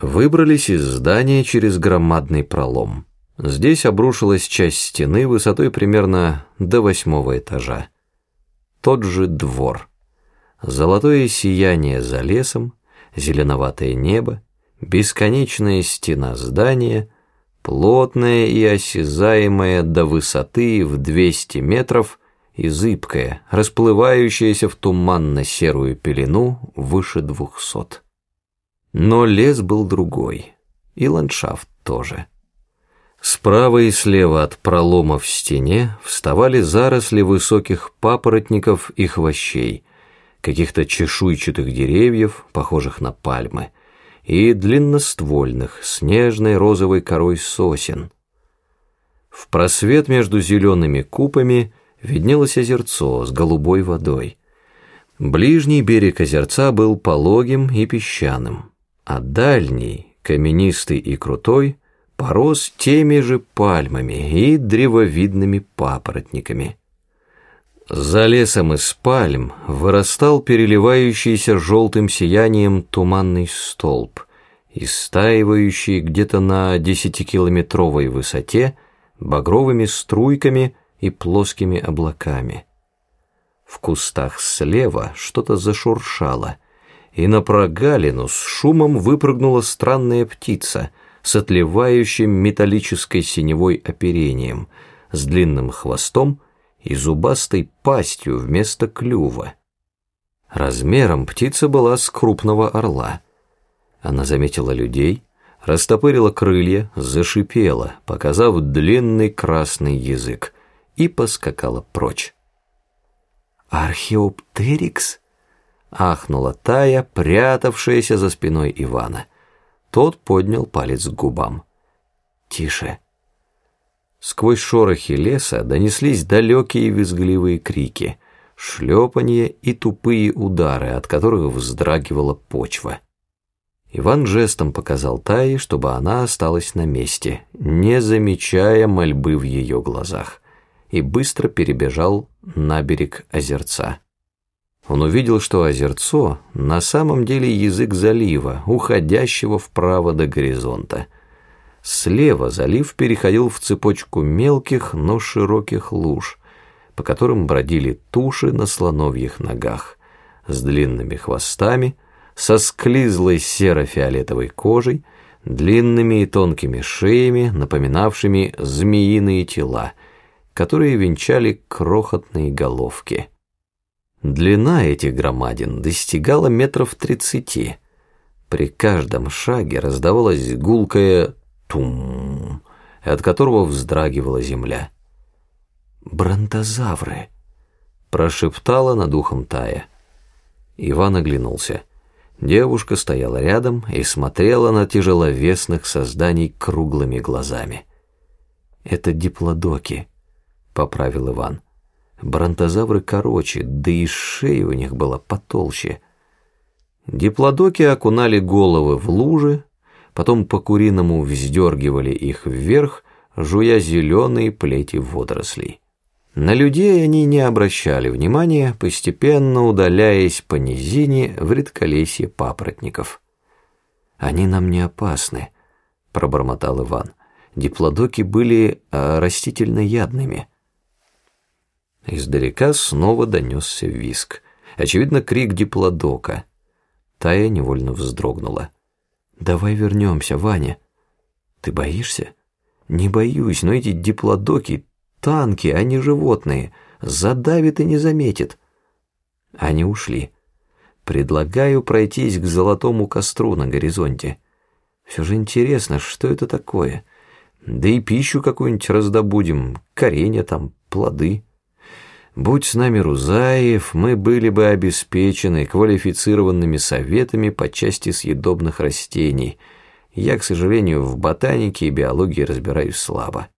Выбрались из здания через громадный пролом. Здесь обрушилась часть стены высотой примерно до восьмого этажа. Тот же двор. Золотое сияние за лесом, зеленоватое небо, бесконечная стена здания, плотная и осязаемая до высоты в 200 метров и зыбкая, расплывающаяся в туманно-серую пелену выше двухсот. Но лес был другой, и ландшафт тоже. Справа и слева от пролома в стене вставали заросли высоких папоротников и хвощей, каких-то чешуйчатых деревьев, похожих на пальмы, и длинноствольных, с нежной розовой корой сосен. В просвет между зелеными купами виднелось озерцо с голубой водой. Ближний берег озерца был пологим и песчаным а дальний, каменистый и крутой, порос теми же пальмами и древовидными папоротниками. За лесом из пальм вырастал переливающийся желтым сиянием туманный столб, истаивающий где-то на десятикилометровой высоте багровыми струйками и плоскими облаками. В кустах слева что-то зашуршало — и на прогалину с шумом выпрыгнула странная птица с отливающим металлической синевой оперением, с длинным хвостом и зубастой пастью вместо клюва. Размером птица была с крупного орла. Она заметила людей, растопырила крылья, зашипела, показав длинный красный язык, и поскакала прочь. «Археоптерикс?» Ахнула Тая, прятавшаяся за спиной Ивана. Тот поднял палец к губам. «Тише». Сквозь шорохи леса донеслись далекие визгливые крики, шлепанье и тупые удары, от которых вздрагивала почва. Иван жестом показал Тае, чтобы она осталась на месте, не замечая мольбы в ее глазах, и быстро перебежал на берег озерца. Он увидел, что озерцо на самом деле язык залива, уходящего вправо до горизонта. Слева залив переходил в цепочку мелких, но широких луж, по которым бродили туши на слоновьих ногах, с длинными хвостами, со склизлой серо-фиолетовой кожей, длинными и тонкими шеями, напоминавшими змеиные тела, которые венчали крохотные головки. Длина этих громадин достигала метров тридцати. При каждом шаге раздавалось гулкое «тум», от которого вздрагивала земля. «Бронтозавры!» — прошептала над ухом Тая. Иван оглянулся. Девушка стояла рядом и смотрела на тяжеловесных созданий круглыми глазами. «Это диплодоки», — поправил Иван. Бронтозавры короче, да и шея у них была потолще. Диплодоки окунали головы в лужи, потом по-куриному вздергивали их вверх, жуя зеленые плети водорослей. На людей они не обращали внимания, постепенно удаляясь по низине в редколесье папоротников. «Они нам не опасны», — пробормотал Иван. «Диплодоки были а, растительноядными». Издалека снова донесся виск. Очевидно, крик диплодока. Тая невольно вздрогнула. «Давай вернемся, Ваня». «Ты боишься?» «Не боюсь, но эти диплодоки — танки, а не животные. Задавит и не заметит». Они ушли. «Предлагаю пройтись к золотому костру на горизонте. Все же интересно, что это такое? Да и пищу какую-нибудь раздобудем, коренья там, плоды». Будь с нами Рузаев, мы были бы обеспечены квалифицированными советами по части съедобных растений. Я, к сожалению, в ботанике и биологии разбираюсь слабо.